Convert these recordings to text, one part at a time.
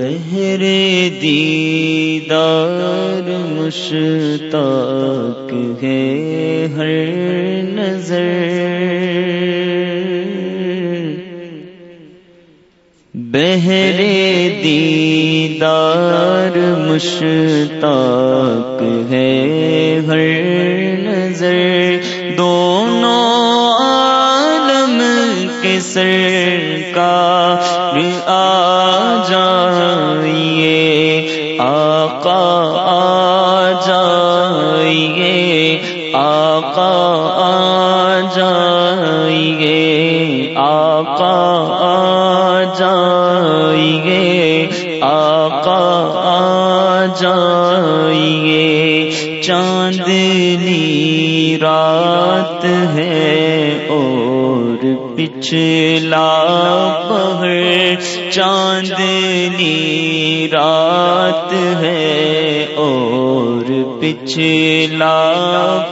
بہر دیدار مشتاق ہے ہر نظر۔ بہر دیدار مشتاق ہے ہر نظر۔ دونوں عالم کے سر کا آ چاندنی رات ہے اور پچھلا پہر چاندنی رات ہے اور پچھلا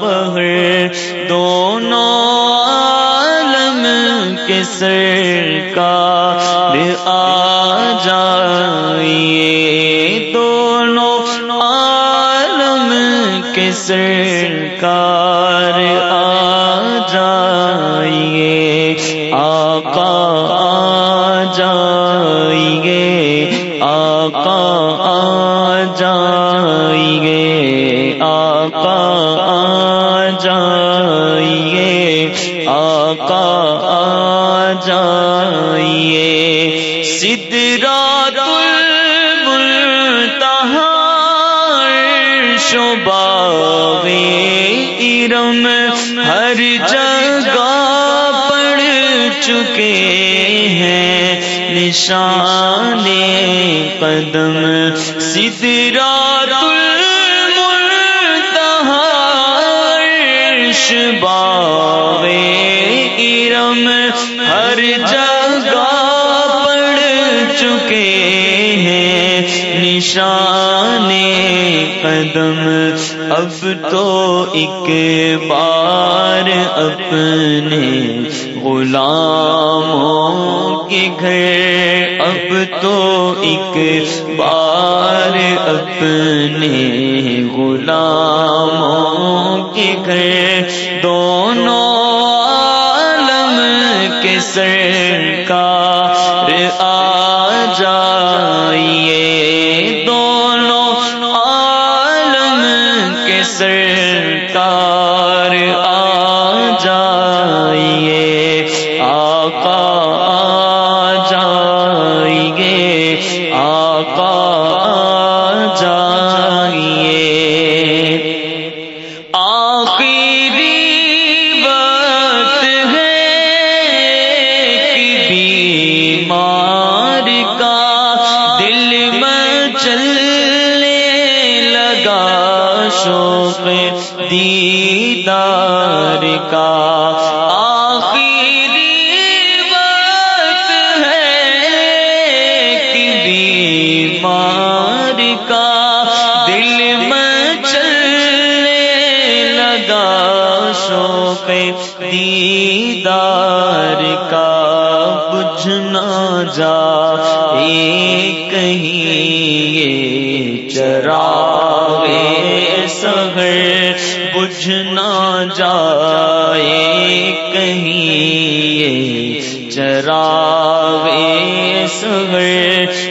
پہر دونوں عالم کے سرکار آ جائیے، دونوں عالم کے سرکار آ جائیے، آقا آ جائیے، آقا آ جائیے، آقا آ جائیے، آقا آ جائیے سدرات نشان قدم سدرات المنتہا شباب ارم ہر جگہ پڑ چکے ہیں نشان قدم اب تو ایک بار اپنے غلاموں کے گھر تو ایک بار اپنے غلاموں کے گھر بجھ نہ جائے کہیں چراغ چراغے سگر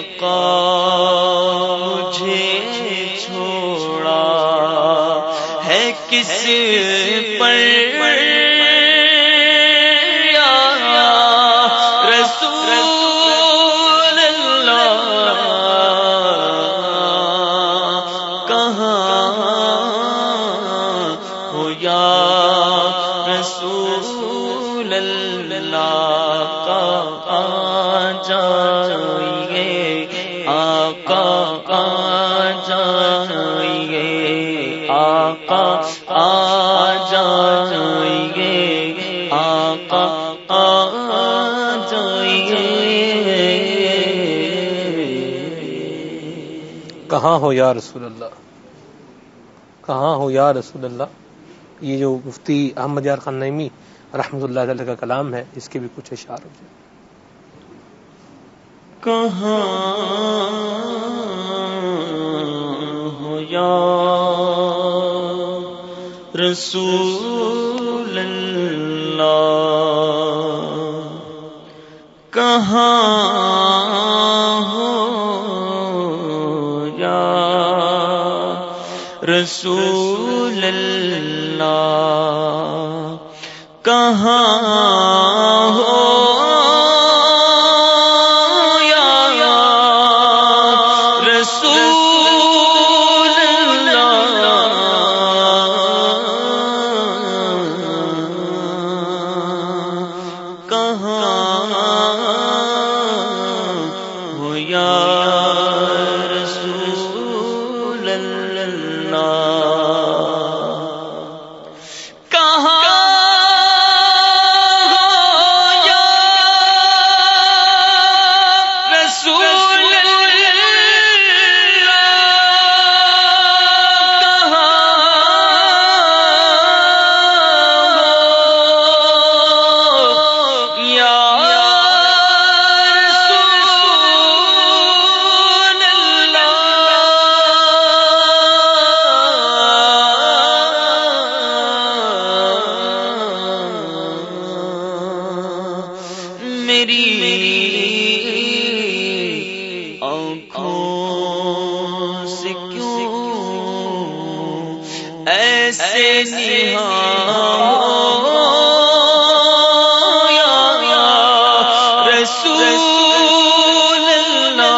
آقا مجھے چھوڑا ہے کس پر؟ یا کہاں ہو یا رسول اللہ؟ کہاں ہو یا رسول اللہ؟ یہ جو مفتی احمد یار خان نعیمی رحمۃ اللہ علیہ کا کلام ہے، اس کے بھی کچھ اشعار ہو جائے کہاں ہو یا رسول اللہ؟ کہاں یا رسول اللہ کہاں ہو ایسے نہاں یا رسول اللہ۔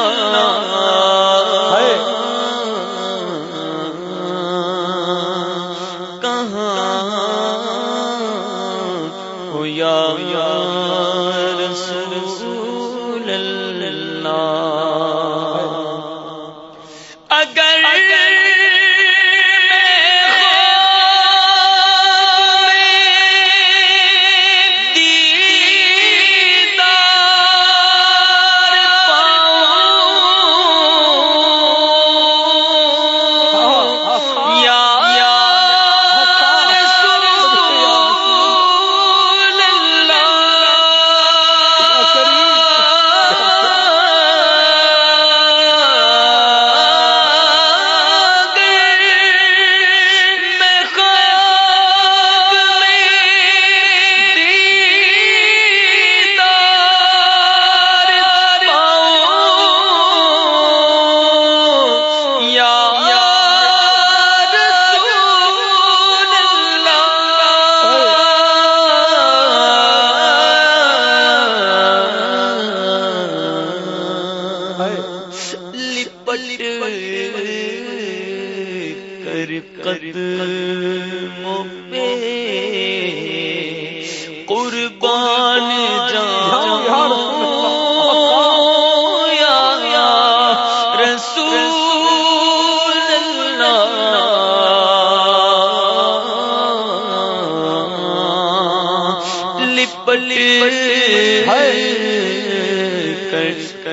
کہاں ہو یا رسول اللہ؟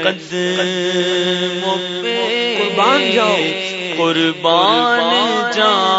قدموں پہ قربان جاؤ قربان جاؤ۔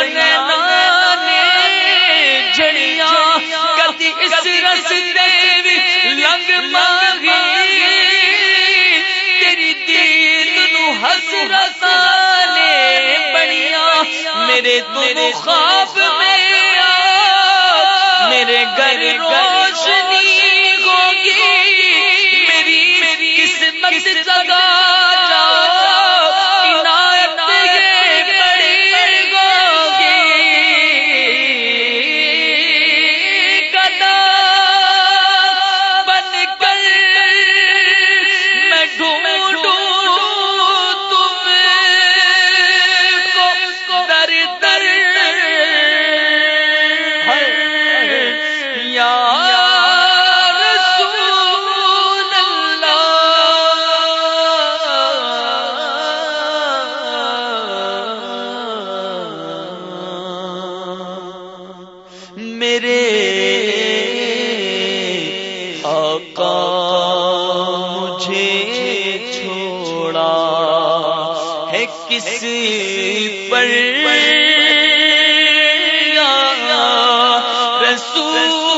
میرے میرے خواب میں میرے گھر روشنی ہوگی میری میری قسمت جگہ کسی پر یا رسول